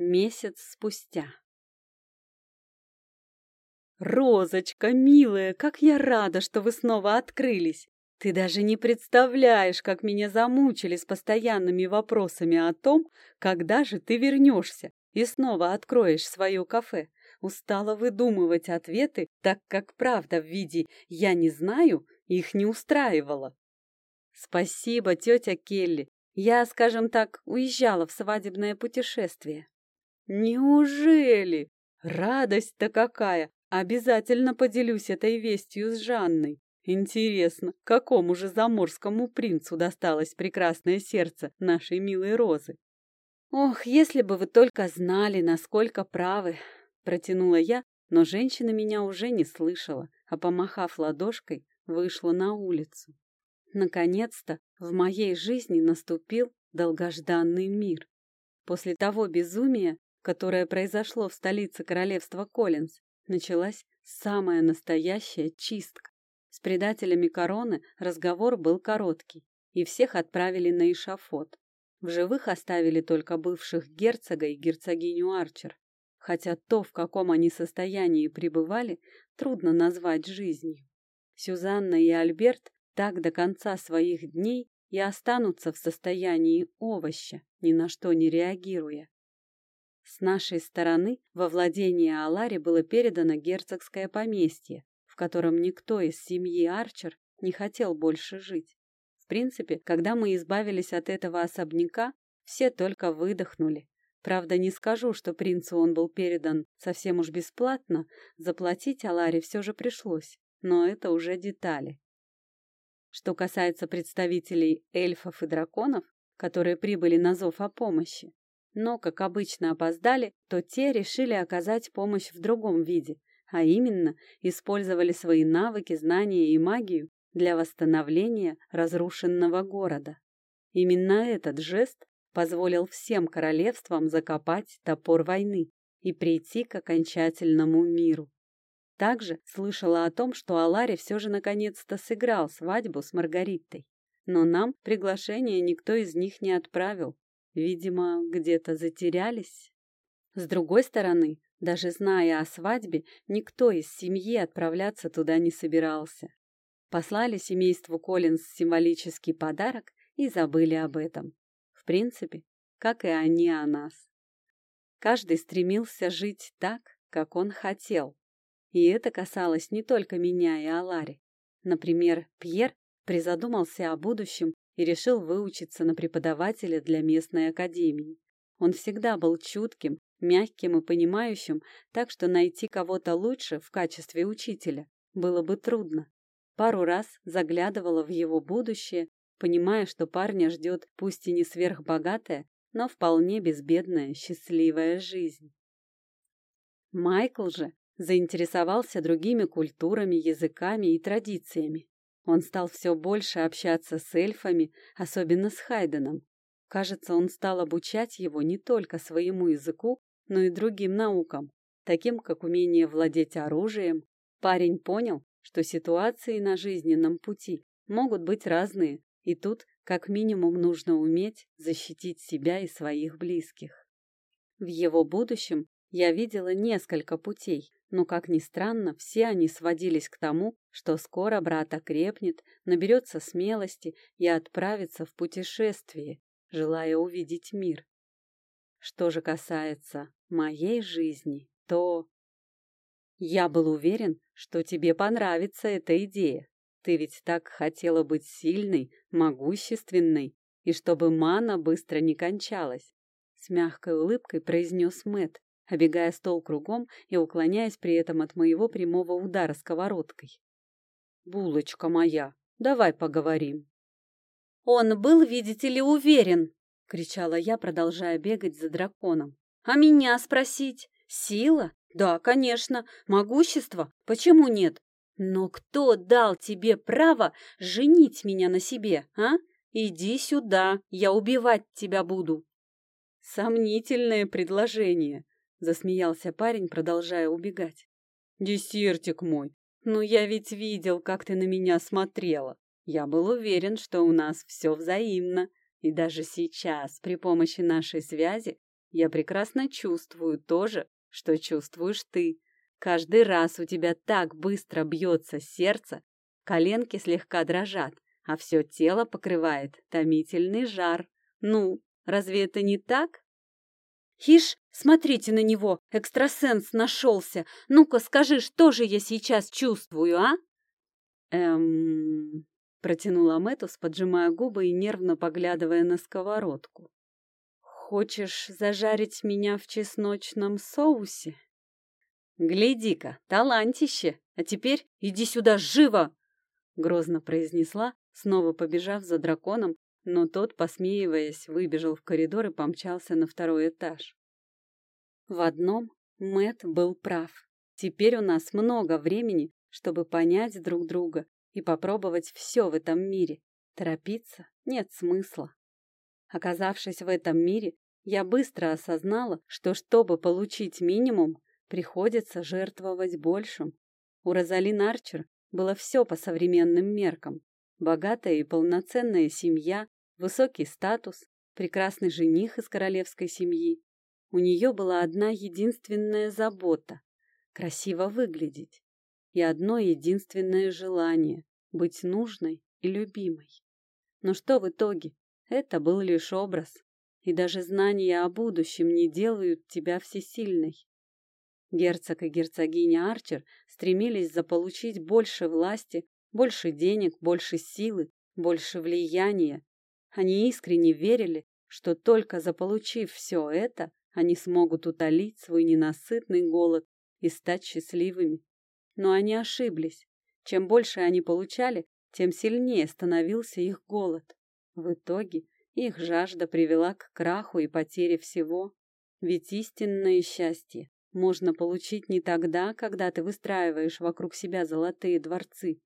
Месяц спустя. «Розочка, милая, как я рада, что вы снова открылись! Ты даже не представляешь, как меня замучили с постоянными вопросами о том, когда же ты вернешься и снова откроешь свое кафе. Устала выдумывать ответы, так как правда в виде «я не знаю» их не устраивала. Спасибо, тетя Келли. Я, скажем так, уезжала в свадебное путешествие. Неужели? Радость-то какая! Обязательно поделюсь этой вестью с Жанной. Интересно, какому же заморскому принцу досталось прекрасное сердце нашей милой Розы? Ох, если бы вы только знали, насколько правы, протянула я, но женщина меня уже не слышала, а помахав ладошкой, вышла на улицу. Наконец-то в моей жизни наступил долгожданный мир. После того безумия, которое произошло в столице королевства Коллинз, началась самая настоящая чистка. С предателями короны разговор был короткий, и всех отправили на эшафот. В живых оставили только бывших герцога и герцогиню Арчер, хотя то, в каком они состоянии пребывали, трудно назвать жизнью. Сюзанна и Альберт так до конца своих дней и останутся в состоянии овоща, ни на что не реагируя. С нашей стороны во владение Алари было передано герцогское поместье, в котором никто из семьи Арчер не хотел больше жить. В принципе, когда мы избавились от этого особняка, все только выдохнули. Правда, не скажу, что принцу он был передан совсем уж бесплатно, заплатить Аларе все же пришлось, но это уже детали. Что касается представителей эльфов и драконов, которые прибыли на зов о помощи, но, как обычно, опоздали, то те решили оказать помощь в другом виде, а именно использовали свои навыки, знания и магию для восстановления разрушенного города. Именно этот жест позволил всем королевствам закопать топор войны и прийти к окончательному миру. Также слышала о том, что Алари все же наконец-то сыграл свадьбу с Маргаритой. Но нам приглашение никто из них не отправил, Видимо, где-то затерялись. С другой стороны, даже зная о свадьбе, никто из семьи отправляться туда не собирался. Послали семейству Коллинз символический подарок и забыли об этом. В принципе, как и они о нас. Каждый стремился жить так, как он хотел. И это касалось не только меня и Алари. Например, Пьер призадумался о будущем и решил выучиться на преподавателя для местной академии. Он всегда был чутким, мягким и понимающим, так что найти кого-то лучше в качестве учителя было бы трудно. Пару раз заглядывала в его будущее, понимая, что парня ждет пусть и не сверхбогатая, но вполне безбедная, счастливая жизнь. Майкл же заинтересовался другими культурами, языками и традициями. Он стал все больше общаться с эльфами, особенно с Хайденом. Кажется, он стал обучать его не только своему языку, но и другим наукам, таким как умение владеть оружием. Парень понял, что ситуации на жизненном пути могут быть разные, и тут как минимум нужно уметь защитить себя и своих близких. В его будущем я видела несколько путей, но, как ни странно, все они сводились к тому, что скоро брат окрепнет, наберется смелости и отправится в путешествие, желая увидеть мир. Что же касается моей жизни, то... Я был уверен, что тебе понравится эта идея. Ты ведь так хотела быть сильной, могущественной, и чтобы мана быстро не кончалась. С мягкой улыбкой произнес Мэт, обегая стол кругом и уклоняясь при этом от моего прямого удара сковородкой. «Булочка моя, давай поговорим». «Он был, видите ли, уверен!» — кричала я, продолжая бегать за драконом. «А меня спросить? Сила? Да, конечно. Могущество? Почему нет? Но кто дал тебе право женить меня на себе, а? Иди сюда, я убивать тебя буду!» Сомнительное предложение, Засмеялся парень, продолжая убегать. «Десертик мой, ну я ведь видел, как ты на меня смотрела. Я был уверен, что у нас все взаимно. И даже сейчас, при помощи нашей связи, я прекрасно чувствую то же, что чувствуешь ты. Каждый раз у тебя так быстро бьется сердце, коленки слегка дрожат, а все тело покрывает томительный жар. Ну, разве это не так? Хиш, смотрите на него, экстрасенс нашелся. Ну-ка скажи, что же я сейчас чувствую, а? Эм... Протянула Мэтус, поджимая губы и нервно поглядывая на сковородку. «Хочешь зажарить меня в чесночном соусе?» «Гляди-ка, талантище! А теперь иди сюда живо!» Грозно произнесла, снова побежав за драконом, но тот, посмеиваясь, выбежал в коридор и помчался на второй этаж. В одном Мэт был прав. Теперь у нас много времени, чтобы понять друг друга и попробовать все в этом мире. Торопиться нет смысла. Оказавшись в этом мире, я быстро осознала, что чтобы получить минимум, приходится жертвовать большим. У Розалин Арчер было все по современным меркам. Богатая и полноценная семья, высокий статус, прекрасный жених из королевской семьи. У нее была одна единственная забота — красиво выглядеть. И одно единственное желание — быть нужной и любимой. Но что в итоге? Это был лишь образ. И даже знания о будущем не делают тебя всесильной. Герцог и герцогиня Арчер стремились заполучить больше власти, больше денег, больше силы, больше влияния. Они искренне верили, что только заполучив все это, они смогут утолить свой ненасытный голод и стать счастливыми. Но они ошиблись. Чем больше они получали, тем сильнее становился их голод. В итоге их жажда привела к краху и потере всего. Ведь истинное счастье можно получить не тогда, когда ты выстраиваешь вокруг себя золотые дворцы,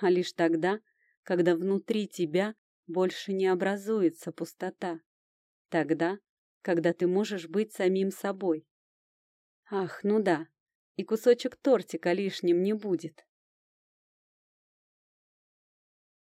а лишь тогда, когда внутри тебя больше не образуется пустота. Тогда, когда ты можешь быть самим собой. Ах, ну да, и кусочек тортика лишним не будет.